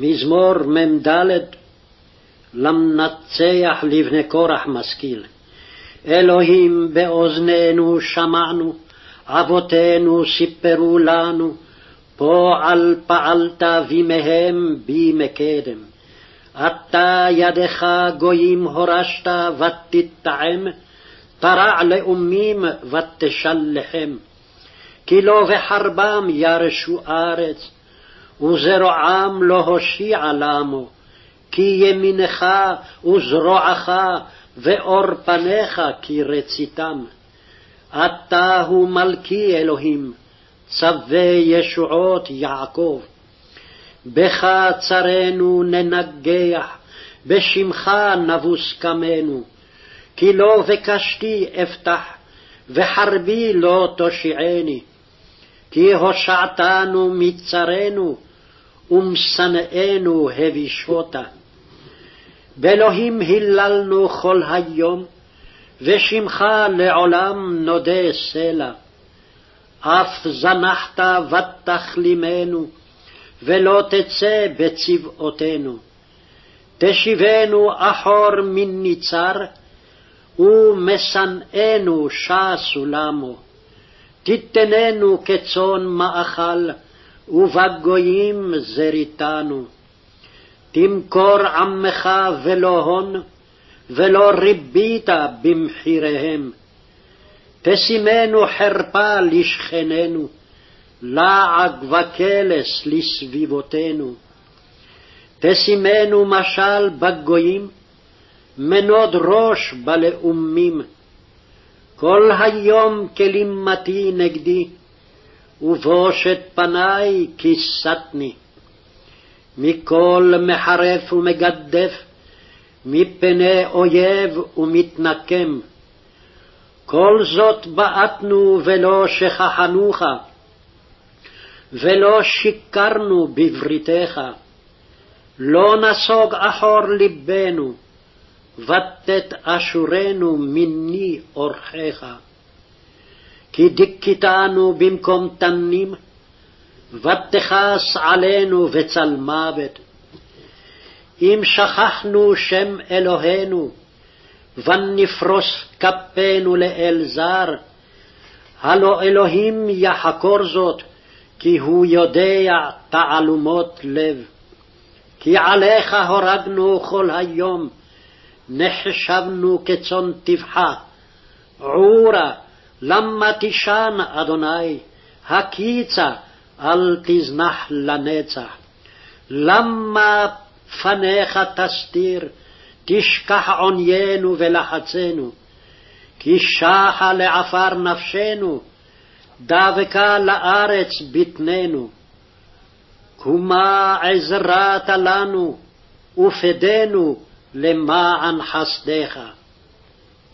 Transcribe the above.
מזמור מ"ד למנצח לבני קורח משכיל. אלוהים באוזנינו שמענו, אבותינו סיפרו לנו, פועל פעלת בימיהם בי מקדם. אתה ידך גויים הורשת ותטעם, תרע לאומים ותשלחם. כי לא בחרבם ירשו ארץ, וזרועם לא הושיע למו, כי ימינך וזרועך ואור פניך כי רציתם. אתה הוא מלכי אלוהים, צווה ישועות יעקב. בך צרינו ננגח, בשמך נבוס קמנו. כי לא בקשתי אפתח, וחרבי לא תושיעני. כי הושעתנו מצרינו, ומשנאינו הבישותה. באלוהים היללנו כל היום, ושמך לעולם נודה סלע. אף זנחת ותכלימנו, ולא תצא בצבאותינו. תשיבנו אחור מן ניצר, ומשנאינו שסו למו. תיתננו כצאן מאכל, ובגויים זריתנו. תמכור עמך ולא הון, ולא ריבית במחיריהם. תשימנו חרפה לשכנינו, לעג וקלס לסביבותינו. תשימנו משל בגויים, מנוד ראש בלאומים. כל היום כלימתי נגדי, ובושת פני כיסתני. מכל מחרף ומגדף, מפני אויב ומתנקם. כל זאת בעטנו ולא שכחנוך, ולא שיקרנו בבריתך. לא נסוג אחור לבנו, ותת אשורנו מני אורחך. כי דיכיתנו במקום תנים, ותכס עלינו בצל מוות. אם שכחנו שם אלוהינו, ונפרוס כפינו לאל זר, הלא אלוהים יחקור זאת, כי הוא יודע תעלומות לב. כי עליך הורגנו כל היום, נחשבנו כצאן טבחה. עורה, למה תישן, אדוני? הקיצה, אל תזנח לנצח. למה פניך תסתיר, תשכח עוניינו ולחצנו? כי שחה לעפר נפשנו, דבקה לארץ בטננו. קומה עזרת לנו, ופדנו למען חסדך.